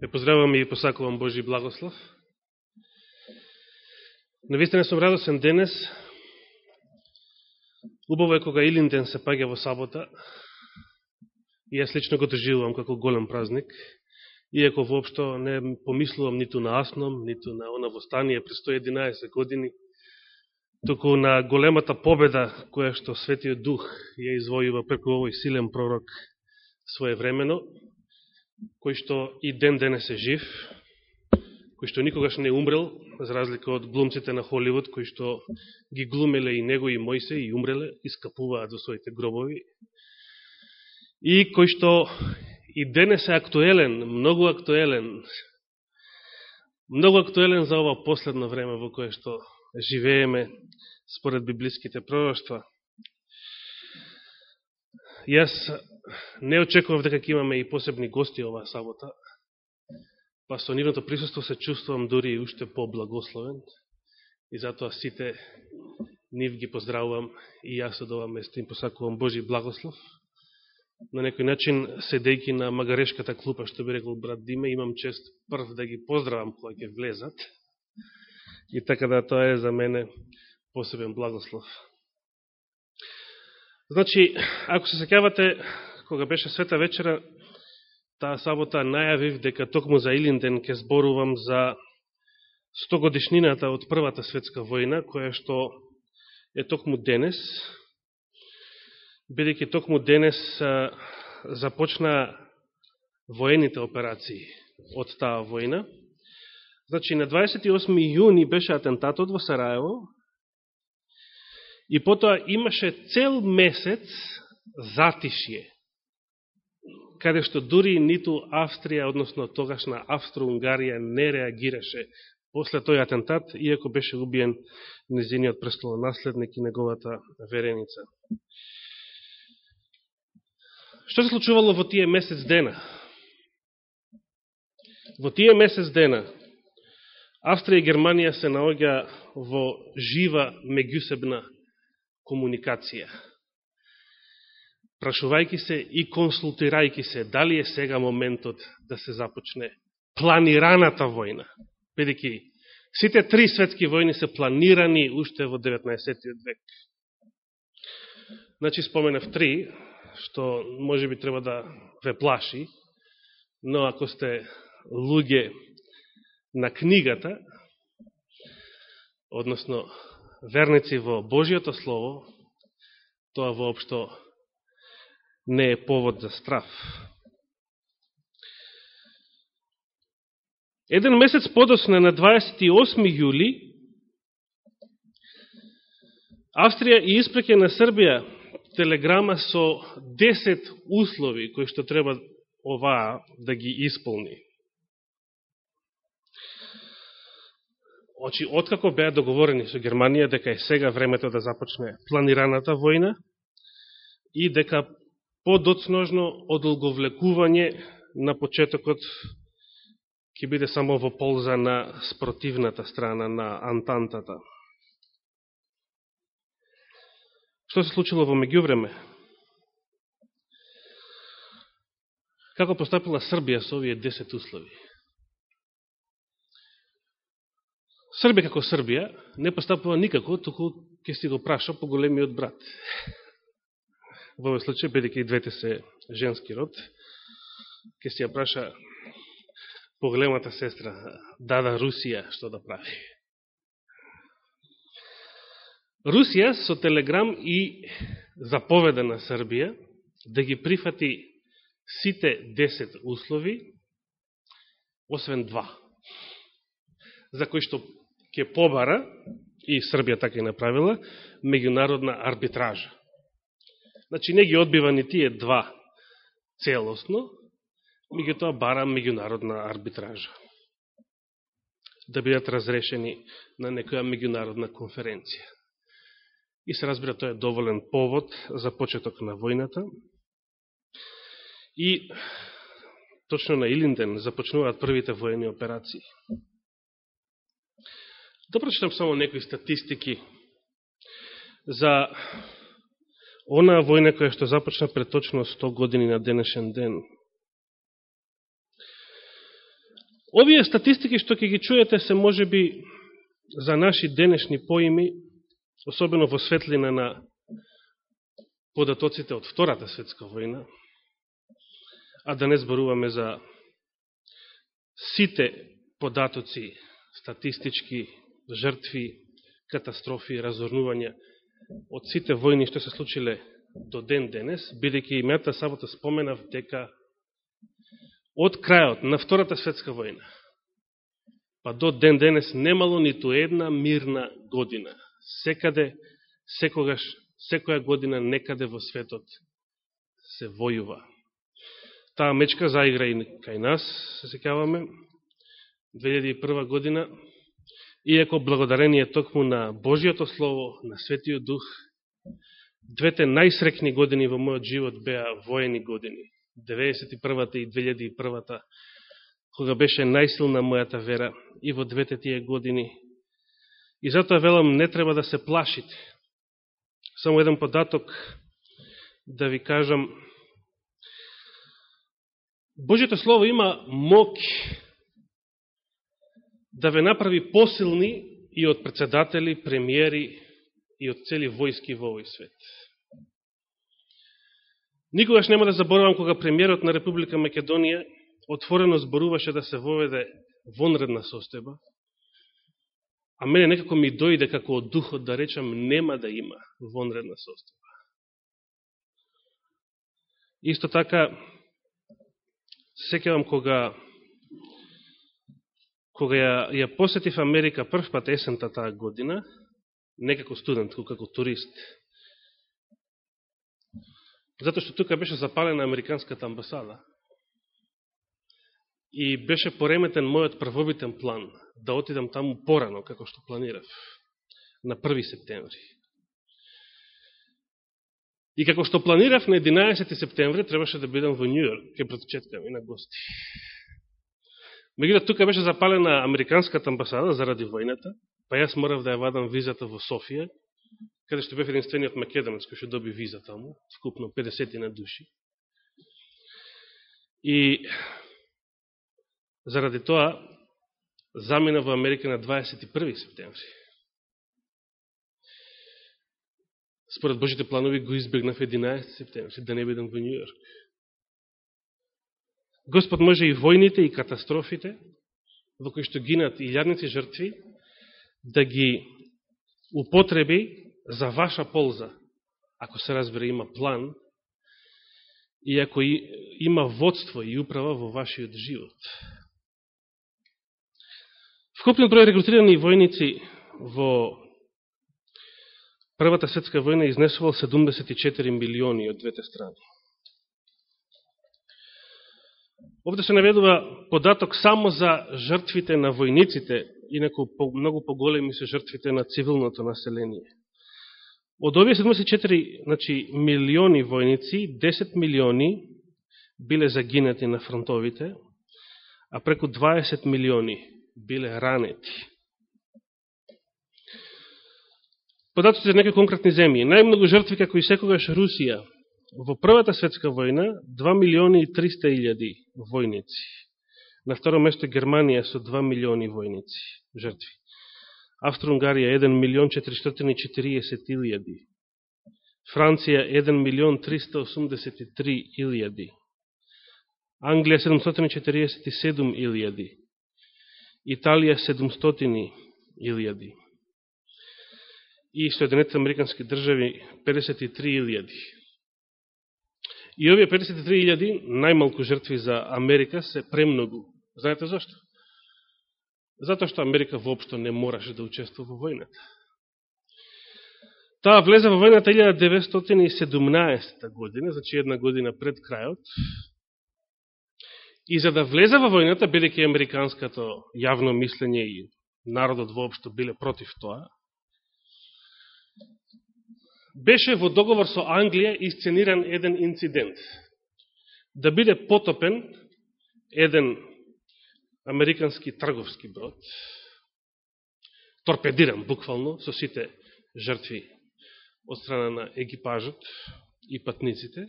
Ве поздравувам и посакувам Божи благослов. Навистина сум радосен денес. Убаво е кога Илинден се паѓа во сабота. И јас лично го доживувам како голем празник. Иако воопшто не помислувам ниту на Асном, ниту на она востание пред 111 години, туку на големата победа која што Светиот Дух ја извојува преку овој силен пророк своевремено, кој што и ден денес е жив, кој што никогаш не умрел, за разлика од глумците на Холивуд, кои што ги глумеле и него и Мојсе и умреле, искапуваат за своите гробови, и кој што и денес е актуелен, многу актуелен, многу актуелен за ова последно време во кое што живееме според библиските пророќства. Јас не очекував дека ќе имаме и посебни гости оваа сабота, па со нивното присуство се чувствувам дури и уште по-благословен и затоа сите нив ги поздравувам и јас од ова место им посакувам Божи благослов. На некој начин, седејки на магарешката клупа, што би рекол брат Диме, имам чест прв да ги поздравам кога ќе влезат. И така да тоа е за мене посебен благослов. Значи, ако се секавате, кога беше света вечера, таа сабота најавив дека токму за Илинден ке зборувам за 100 годишнината од Првата светска војна, која што е токму денес, бидеќи токму денес започна воените операции од таа војна. Значи, на 28. јуни беше атентатот во Сараево и потоа имаше цел месец затишје каде што дури ниту Австрија, односно тогашна Австро-Унгарија не реагираше после тој атентат, иако беше убиен незиниот престолонаследник и неговата вереница. Што се случувало во тие месец дена? Во тие месец дена Австрија и Германија се наоѓа во жива меѓусебна комуникација Прашувајки се и консултирајки се дали е сега моментот да се започне планираната војна. Бидеќи сите три светски војни се планирани уште во 19. век. Значи споменав три, што може би треба да ве плаши, но ако сте луѓе на книгата, односно верници во Божиото Слово, тоа воопшто не е повод за страф. Еден месец подосна на 28. јули Австрија и испреке на Србија телеграма со 10 услови кои што треба оваа да ги исполни. Очи, откако беа договорени со Германија дека е сега времето да започне планираната војна и дека подоцножно одолговлекување на почетокот ќе биде само во полза на спротивната страна на Антантата. Што се случило во меѓувреме? Како постапила Србија со овие 10 услови? Србија како Србија не постапува никако, туку ќе си го праша по големиот брат во овој случај, бидеќи и двете се женски род, ќе се ја праша поголемата сестра, дада Русија, што да прави. Русија со телеграм и заповеда на Србија да ги прифати сите 10 услови, освен два, за кои што ќе побара, и Србија така и направила, меѓународна арбитража. Значи, не ги одбива ни тие два целосно, тоа бара меѓународна арбитража. Да бидат разрешени на некоја меѓународна конференција. И се разбира, тоа е доволен повод за почеток на војната. И точно на Илинден започнуваат првите воени операции. Да прочитам само некои статистики за онаа војна која што започна пред точно 100 години на денешен ден. Овие статистики што ќе ги чуете се може би за наши денешни поими, особено во светлина на податоците од Втората светска војна, а да не зборуваме за сите податоци, статистички, жртви, катастрофи, разорнувања од сите војни што се случиле до ден денес, бидеќи имејата сабота споменав дека од крајот на Втората светска војна, па до ден денес немало ниту една мирна година. Секаде, секогаш, секоја година некаде во светот се војува. Таа мечка заигра и кај нас, се секаваме, 2001 година, иако благодарение токму на Божиото Слово, на Светиот Дух, двете најсрекни години во мојот живот беа воени години. 91-та и 2001-та, кога беше најсилна мојата вера и во двете тие години. И затоа велам, не треба да се плашите. Само еден податок да ви кажам. Божиото Слово има моки да ве направи посилни и од председатели, премиери и од цели војски во овој свет. Никогаш нема да заборавам кога премиерот на Република Македонија отворено зборуваше да се воведе вонредна состојба, а мене некако ми дојде како од духот да речам нема да има вонредна состојба. Исто така, секевам кога кога ја, ја посетив Америка прв пат есента таа година, некако студент, како турист, Затоа што тука беше запалена Американската амбасада и беше пореметен мојот првобитен план да отидам таму порано, како што планирав, на 1. септември. И како што планирав на 11. септември, требаше да бидам во Нью-Йорк, ке предчеткам и на гости. Мегуто тука беше запалена Американската амбасада заради војната, па јас морав да ја вадам визата во Софија, каде што бев единствениот македонец кој што доби виза таму, вкупно 50 на души. И заради тоа замина во Америка на 21. септември. Според Божите планови го избегнав 11. септември, да не бидам во Нью-Йорк. Господ може и војните и катастрофите, во кои што гинат и лјадници жртви, да ги употреби за ваша полза, ако се разбере има план, и ако има водство и управа во вашиот живот. Вкупниот број регрутирани војници во Првата светска војна изнесувал 74 милиони од двете страни. Овде се наведува податок само за жртвите на војниците, инако многу поголеми се жртвите на цивилното население. Од овие 74 значи, милиони војници, 10 милиони биле загинати на фронтовите, а преку 20 милиони биле ранети. Податоците за некои конкретни земји. Најмногу жртви како и секогаш Русија. Во Првата светска војна 2 милиони и 300 илјади војници. На второ место Германија со 2 милиони војници жртви. Австро-Унгарија 1 милион 440 илјади. Франција 1 милион 383 илјади. Англија 747 илјади. Италија 700 илјади. И Соединетите Американски држави 53 илјади. И овие 53.000 најмалку жртви за Америка, се премногу. Знаете зашто? Затоа што Америка воопшто не мораше да учествува во војната. Таа влезе во војната 1917 година, значи една година пред крајот. И за да влезе во војната, бидеќи американското јавно мислење и народот воопшто биле против тоа, беше во договор со Англија исцениран еден инцидент. Да биде потопен еден американски трговски брод, торпедиран буквално со сите жртви од страна на екипажот и патниците,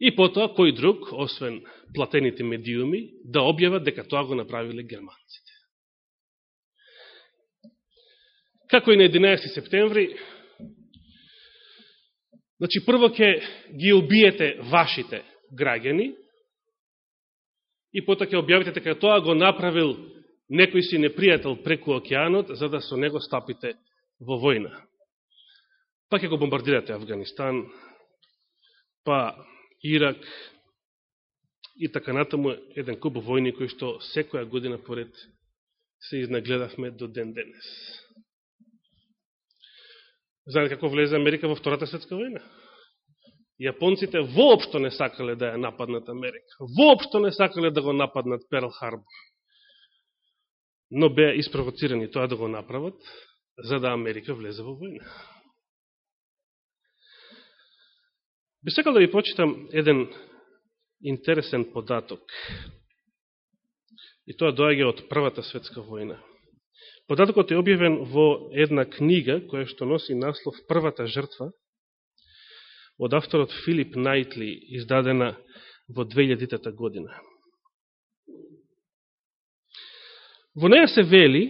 И потоа, кој друг, освен платените медиуми, да објават дека тоа го направиле германците. Како и на 11. септември, значи прво ќе ги убиете вашите граѓани, и потоа ќе објавите дека тоа го направил некој си непријател преку океанот, за да со него стапите во војна. Па ќе го бомбардирате Афганистан, па Ирак и така натаму еден куп војни кои што секоја година поред се изнагледавме до ден денес. Знаете како влезе Америка во Втората светска војна? Јапонците воопшто не сакале да ја нападнат Америка. Воопшто не сакале да го нападнат Перл Харбор. Но беа испровоцирани тоа да го направат, за да Америка влезе во војна. Би сакал да ви почитам еден интересен податок. И тоа доаѓа од Првата светска војна. Податокот е објавен во една книга која што носи наслов Првата жртва од авторот Филип Найтли, издадена во 2000 година. Во неја се вели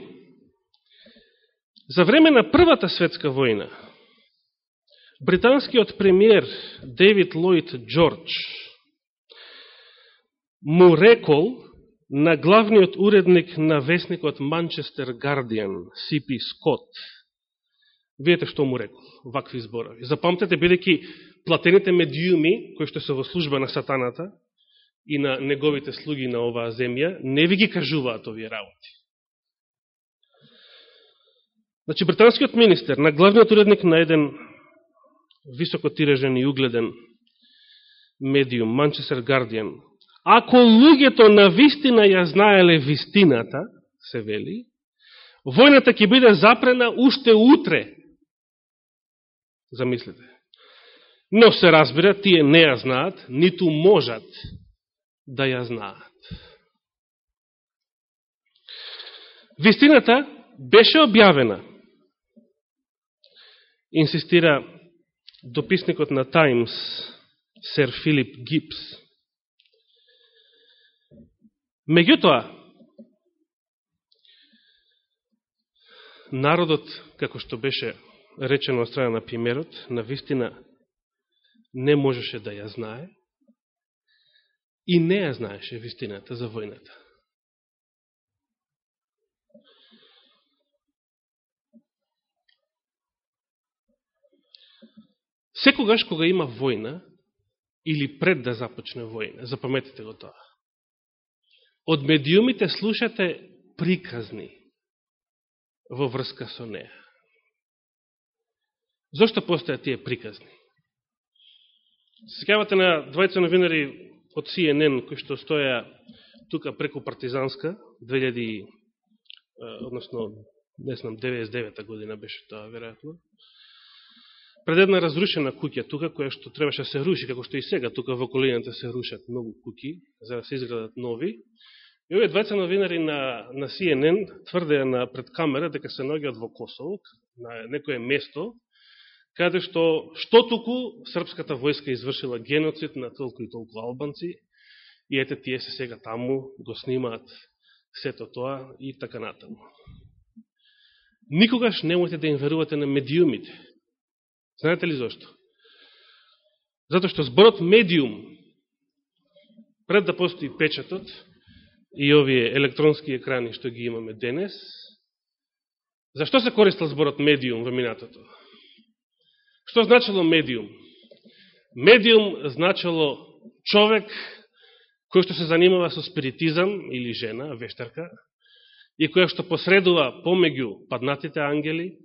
за време на Првата светска војна британскиот премиер Девид Лојд Джордж му рекол на главниот уредник на вестникот Манчестер Гардијан, Сипи Скот. Видете што му рекол, вакви зборови. Запамтете, бидеќи платените медиуми, кои што се во служба на сатаната и на неговите слуги на оваа земја, не ви ги кажуваат овие работи. Значи, британскиот министер, на главниот уредник на еден високотирежен и угледен медиум, Манчестер Гардијан, ако луѓето на вистина ја знаеле вистината, се вели, војната ќе биде запрена уште утре. Замислите. Но се разбира, тие не ја знаат, ниту можат да ја знаат. Вистината беше објавена, инсистира дописникот на Таймс, сер Филип Гипс. Меѓутоа, народот, како што беше речено од страна на примерот, на вистина не можеше да ја знае и не ја знаеше вистината за војната. Секогаш кога има војна, или пред да започне војна, запаметите го тоа, од медиумите слушате приказни во врска со неа. Зошто постојат тие приказни? Секавате на двајца новинари од CNN, кои што стоја тука преку Партизанска, 2000, односно, не знам, 99 година беше тоа, веројатно, пред една разрушена куќа тука, која што требаше да се руши, како што и сега тука во околината се рушат многу куќи, за да се изградат нови. И овие двајца новинари на, на CNN тврдеа на пред камера дека се наоѓаат во Косово, на некое место, каде што, што туку српската војска извршила геноцид на толку и толку албанци, и ете тие се сега таму, го снимаат сето тоа и така натаму. Никогаш немојте да им верувате на медиумите, Знаете ли зашто? Зато што зборот медиум, пред да постои печатот и овие електронски екрани што ги имаме денес, зашто се користил зборот медиум во минатото? Што значило медиум? Медиум значило човек кој што се занимава со спиритизам или жена, вештарка, и која што посредува помеѓу паднатите ангели,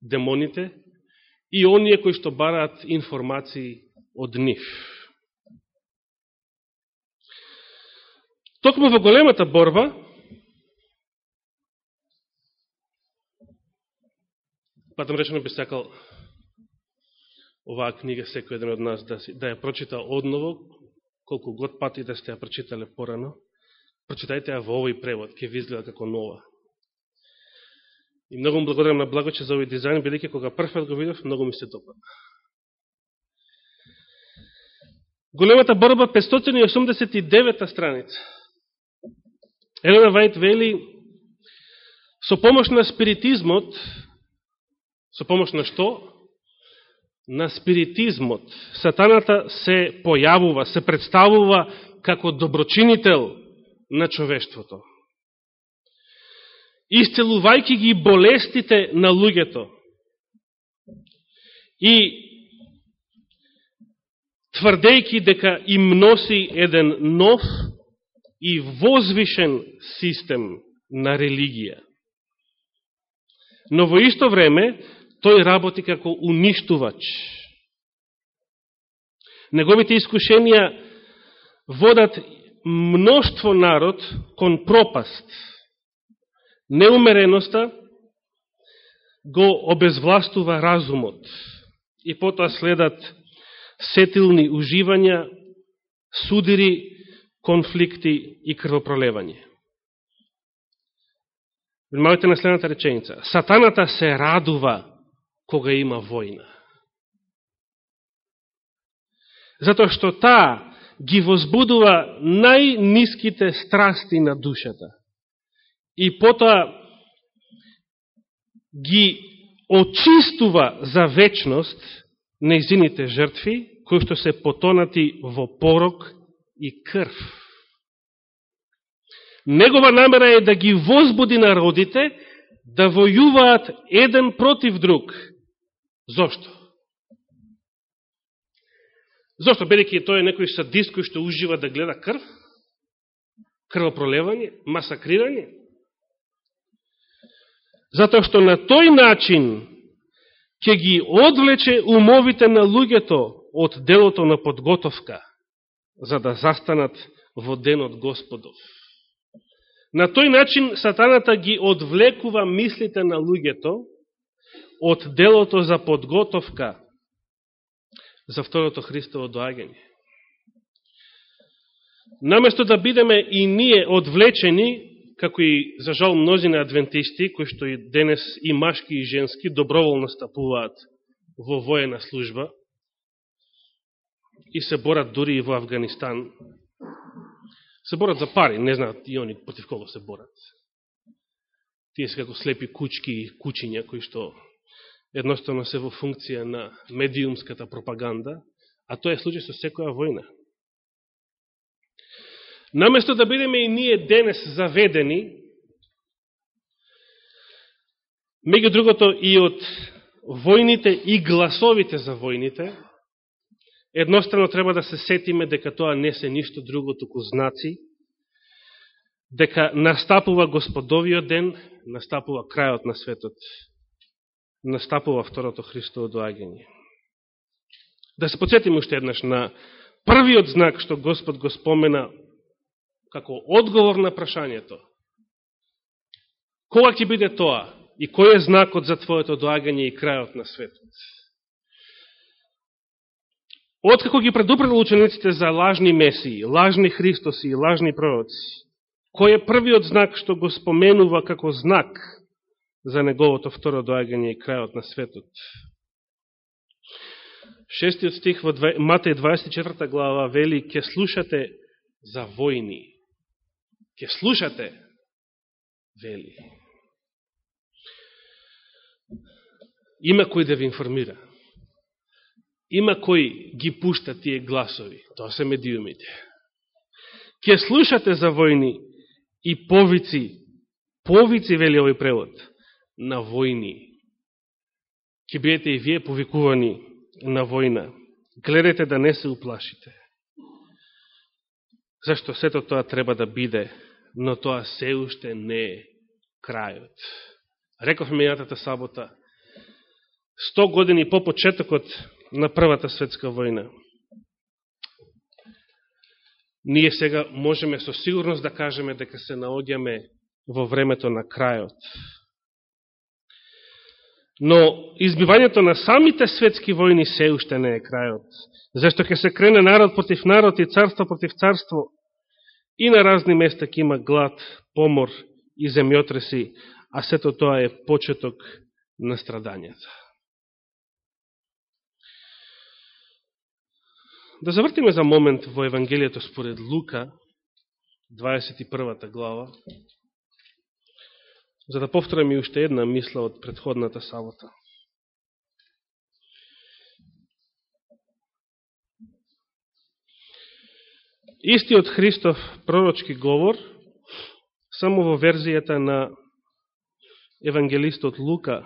демоните и оние кои што бараат информации од нив. Токму во големата борба, патам речено би сакал оваа книга секој еден од нас да, си, да ја прочита одново, колку год пати да сте ја прочитале порано, прочитајте ја во овој превод, ќе ви изгледа како нова. И многу му благодарам на Благоче за овој дизајн, бидејќи кога прв го видов, многу ми се допадна. Големата борба, 589 страница. Елена Вајт вели, со помош на спиритизмот, со помош на што? На спиритизмот. Сатаната се појавува, се представува како доброчинител на човештвото исцелувајќи ги болестите на луѓето. И тврдејки дека им носи еден нов и возвишен систем на религија. Но во исто време, тој работи како уништувач. Неговите искушенија водат мноштво народ кон пропаст. Неумереноста го обезвластува разумот и потоа следат сетилни уживања, судири, конфликти и крвопролевање. Внимавайте на следната реченица. Сатаната се радува кога има војна. Затоа што таа ги возбудува најниските страсти на душата. И потоа ги очистува за вечност неизините жртви, кои што се потонати во порок и крв. Негова намера е да ги возбуди народите да војуваат еден против друг. Зошто? Зошто? Бедеќи тој е некој садист кој што ужива да гледа крв, крвопролевање, масакрирање. Затоа што на тој начин ќе ги одвлече умовите на луѓето од делото на подготовка, за да застанат во денот Господов. На тој начин сатаната ги одвлекува мислите на луѓето од делото за подготовка за второто Христово доаѓање. Наместо да бидеме и ние одвлечени, како и за жал мнозина адвентисти, кои што и денес и машки и женски доброволно стапуваат во воена служба, и се борат дури и во Афганистан. Се борат за пари, не знаат и они против кого се борат. Тие се како слепи кучки и кучиња, кои што едноставно се во функција на медиумската пропаганда, а тоа е случај со секоја војна. Наместо да бидеме и ние денес заведени, меѓу другото и од војните и гласовите за војните, еднострано треба да се сетиме дека тоа не се ништо друго, туку знаци, дека настапува Господовиот ден, настапува крајот на светот, настапува второто Христово доаѓање. Да се подсетиме уште еднаш на првиот знак што Господ го спомена како одговор на прашањето. Кога ќе биде тоа? И кој е знакот за Твоето доагање и крајот на светот? Откако ги предупредил учениците за лажни месии, лажни Христоси и лажни пророци, кој е првиот знак што го споменува како знак за неговото второ доагање и крајот на светот? Шестиот стих во Матеј 24 глава вели «Ке слушате за војни». Ке слушате, вели. Има кој да ви информира има кој ги пушта тие гласови, тоа се медиумите. Ке слушате за војни и повици, повици, вели овој превод, на војни. Ке биете и вие повикувани на војна. гледете да не се уплашите. Зашто сето тоа треба да биде, но тоа се уште не е крајот. Рековме мејатата сабота, 100 години по почетокот на Првата светска војна. Ние сега можеме со сигурност да кажеме дека се наоѓаме во времето на крајот. Но избивањето на самите светски војни се уште не е крајот. Зашто ќе се крене народ против народ и царство против царство и на разни места ќе има глад, помор и земјотреси, а сето тоа е почеток на страдањата. Да завртиме за момент во Евангелието според Лука, 21 глава, за да повторам и уште една мисла од предходната сабота. Истиот Христов пророчки говор, само во верзијата на евангелистот Лука,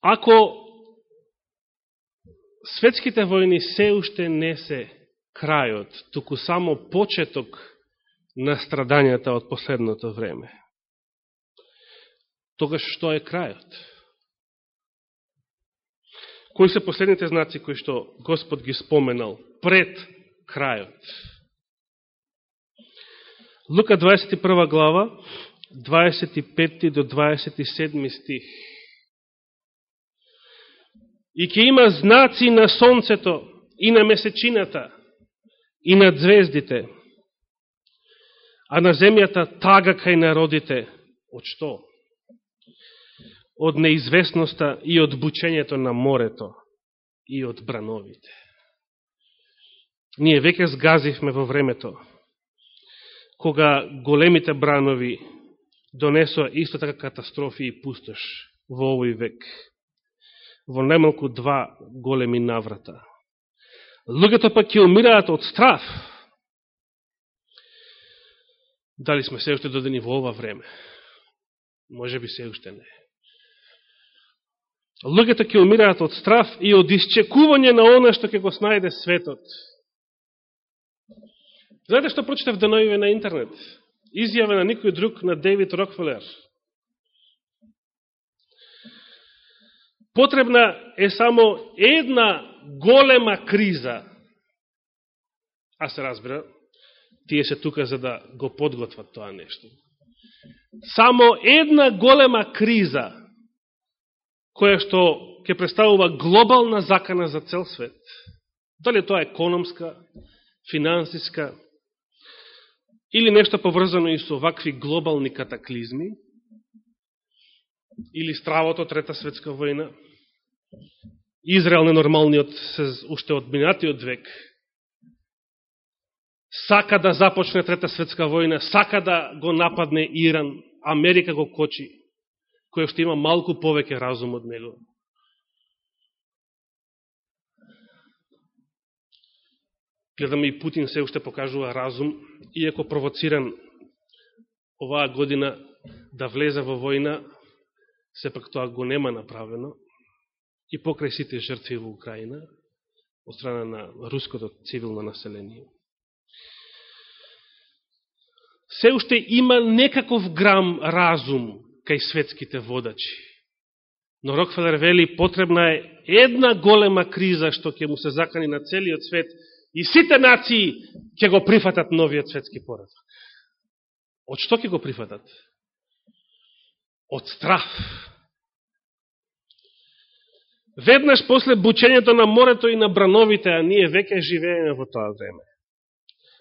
Ако светските војни се уште не се крајот, туку само почеток на страдањата од последното време, тогаш што е крајот? Кои се последните знаци кои што Господ ги споменал пред крајот? Лука 21 глава, 25 до 27 стих и ќе има знаци на сонцето и на месечината и на звездите, а на земјата тага кај народите. Од што? Од неизвестноста и од бучењето на морето и од брановите. Ние веќе сгазивме во времето, кога големите бранови донесоа исто така катастрофи и пустош во овој век во најмалку два големи наврата. Луѓето пак ќе умираат од страф. Дали сме се уште додени во ова време? Може би се уште не. Луѓето ќе умираат од страф и од исчекување на она што ќе го снајде светот. Знаете што прочитав деноиве на интернет? Изјава на никој друг на Дейвид Рокфелер – Потребна е само една голема криза. А се разбира, тие се тука за да го подготват тоа нешто. Само една голема криза, која што ќе представува глобална закана за цел свет, дали тоа е економска, финансиска, или нешто поврзано и со вакви глобални катаклизми, или стравото Трета светска војна, Израел ненормалниот се уште од минатиот век сака да започне трета светска војна, сака да го нападне Иран, Америка го кочи, кој што има малку повеќе разум од него. Гледаме и Путин се уште покажува разум, иако провоциран оваа година да влезе во војна, сепак тоа го нема направено и покрај сите жртви во Украина од страна на руското цивилно население. Се уште има некаков грам разум кај светските водачи. Но Рокфелер вели потребна е една голема криза што ќе му се закани на целиот свет и сите нации ќе го прифатат новиот светски поредок. Од што ќе го прифатат? Од страх веднаш после бучењето на морето и на брановите, а ние веќе живееме во тоа време.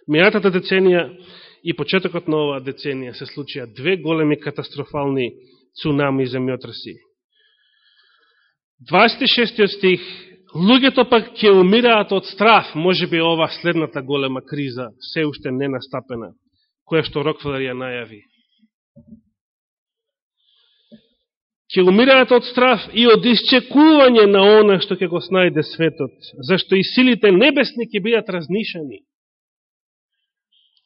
Минатата деценија и почетокот на оваа деценија се случија две големи катастрофални цунами и земјотреси. 26 стих Луѓето пак ќе умираат од страф, може би ова следната голема криза, се уште не настапена, која што Рокфелер ја најави ќе умираат од страф и од исчекување на она што ќе го снајде светот, зашто и силите небесни ќе бидат разнишани.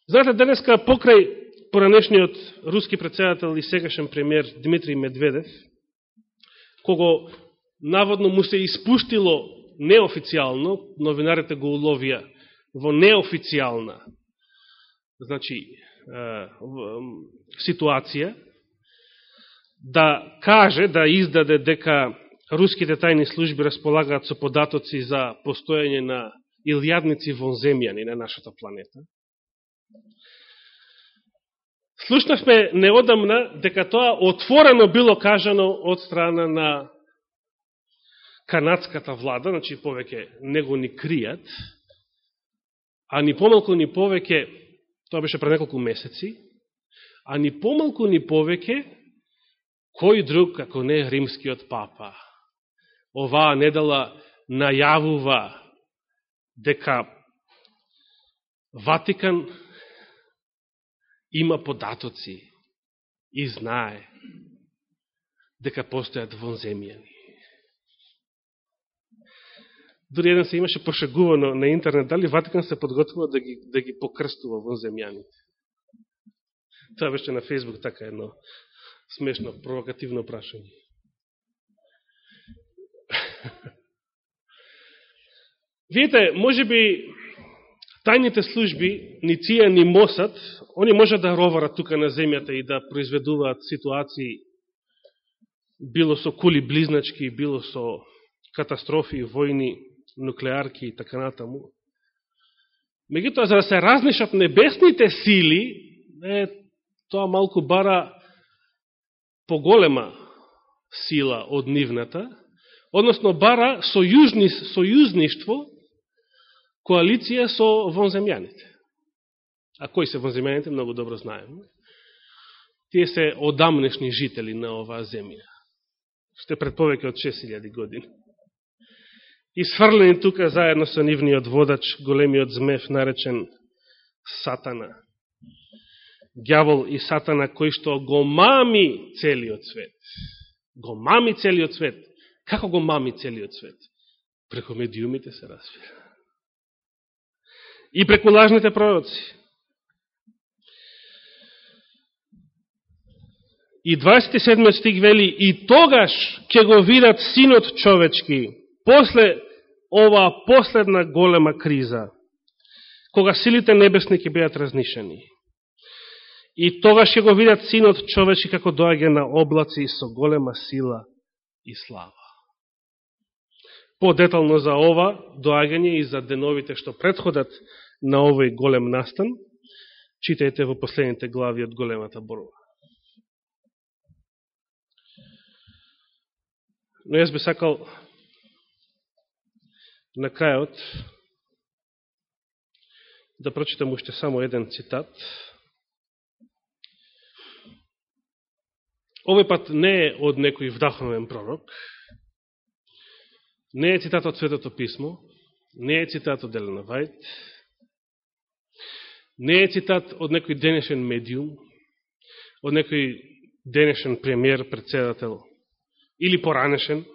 Знаете, денеска покрај поранешниот руски председател и сегашен премиер Дмитрий Медведев, кого наводно му се испуштило неофицијално, новинарите го уловија во неофицијална значи, ситуација, да каже, да издаде дека руските тајни служби располагаат со податоци за постојање на илјадници вонземјани на нашата планета. Слушнавме неодамна дека тоа отворено било кажано од страна на канадската влада, значи повеќе него ни кријат, а ни помалку ни повеќе, тоа беше пред неколку месеци, а ни помалку ни повеќе Кој друг, како не римскиот папа, оваа недела најавува дека Ватикан има податоци и знае дека постојат вонземјани. Дори еден се имаше пошегувано на интернет, дали Ватикан се подготвува да ги, да ги покрстува вонземјаните. Тоа беше на Фейсбук така едно смешно, провокативно прашање. Видите, може би тајните служби, ни ција, ни МОСАТ, они може да роварат тука на земјата и да произведуваат ситуации било со кули близначки, било со катастрофи, војни, нуклеарки и така натаму. Меѓутоа, за да се разнишат небесните сили, е, тоа малку бара поголема сила од нивната, односно бара сојужни, сојузништво, коалиција со вонземјаните. А кои се вонземјаните, многу добро знаеме. Тие се одамнешни жители на оваа земја. Сте пред повеќе од 6000 години. И сврлени тука заедно со нивниот водач, големиот змев, наречен Сатана. Гјавол и Сатана, кој што го мами целиот свет. Го мами целиот свет. Како го мами целиот свет? Преко медиумите се разбира. И преку лажните пророци. И 27 стих вели, и тогаш ќе го видат синот човечки, после оваа последна голема криза, кога силите небесни ќе бидат разнишени. И тогаш ќе го видат синот човечи како доаѓа на облаци со голема сила и слава. Подетално за ова доаѓање и за деновите што предходат на овој голем настан, читајте во последните глави од големата борба. Но јас би сакал на крајот да прочитам уште само еден цитат. Овој пат не е од некој вдахновен пророк, не е цитат од Светото Писмо, не е цитат од Елена Вајт, не е цитат од некој денешен медиум, од некој денешен премиер, председател или поранешен,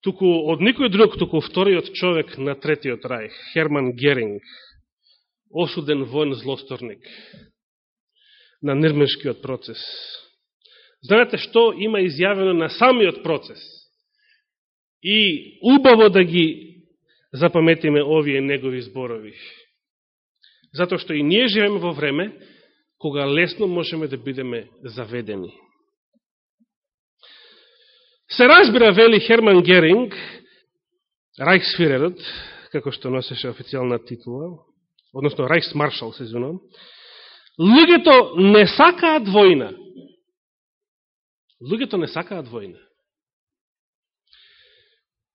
туку од никој друг, туку вториот човек на третиот рај, Херман Геринг, осуден воен злосторник на Нирмешкиот процес. Знаете што има изјавено на самиот процес? И убаво да ги запаметиме овие негови зборови. затоа што и ние живееме во време кога лесно можеме да бидеме заведени. Се разбира, вели Херман Геринг, Райхсфирерот, како што носеше официјална титула, односно Райхсмаршал, се извинувам, луѓето не сакаат војна. Луѓето не сакаат војна.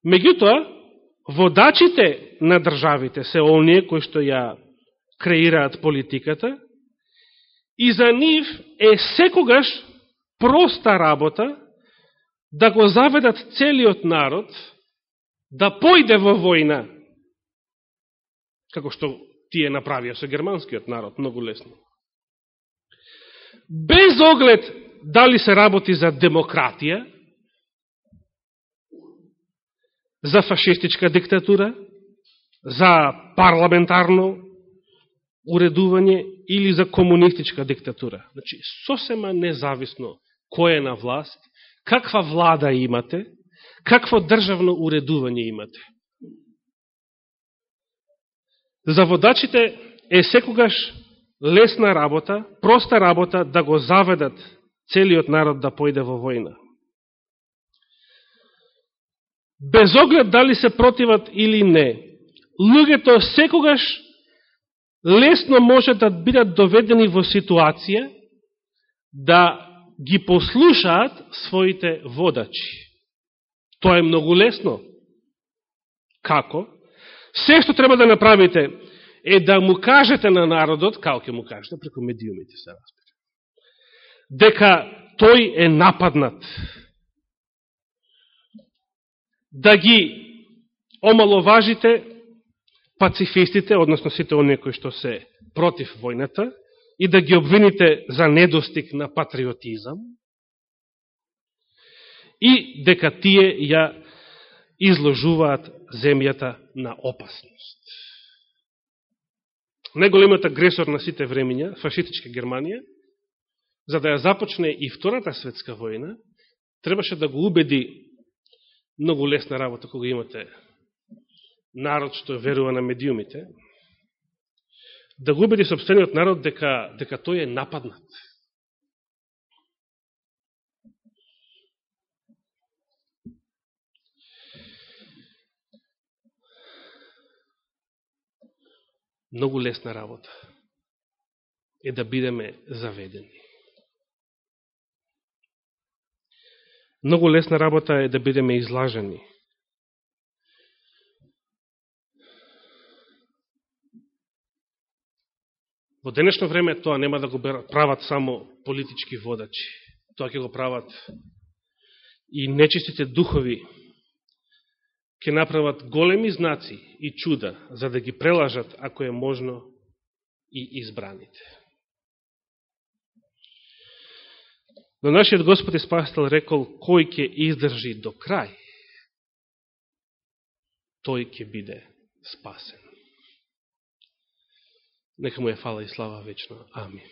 Меѓутоа, водачите на државите се оние кои што ја креираат политиката и за нив е секогаш проста работа да го заведат целиот народ да појде во војна, како што тие направија со германскиот народ, многу лесно. Без оглед дали се работи за демократија, за фашистичка диктатура, за парламентарно уредување или за комунистичка диктатура. Значи, сосема независно кој е на власт, каква влада имате, какво државно уредување имате. За водачите е секогаш лесна работа, проста работа да го заведат целиот народ да појде во војна. Без оглед дали се противат или не, луѓето секогаш лесно може да бидат доведени во ситуација да ги послушаат своите водачи. Тоа е многу лесно. Како? Се што треба да направите е да му кажете на народот, како ќе му кажете, преку медиумите се разбира, дека тој е нападнат. да ги омаловажите пацифистите, односно сите оние кои што се против војната, и да ги обвините за недостиг на патриотизам, и дека тие ја изложуваат земјата на опасност. Неголемиот агресор на сите времења, фашистичка Германија, за да ја започне и Втората светска војна, требаше да го убеди многу лесна работа кога имате народ што верува на медиумите, да го убеди собствениот народ дека, дека тој е нападнат. Многу лесна работа е да бидеме заведени. Многу лесна работа е да бидеме излажени. Во денешно време тоа нема да го прават само политички водачи. Тоа ќе го прават и нечистите духови ќе направат големи знаци и чуда за да ги прелажат, ако е можно, и избраните. Но нашиот Господ и Спасител рекол, кој ќе издржи до крај, тој ќе биде спасен. Нека му е фала и слава вечно. Амин.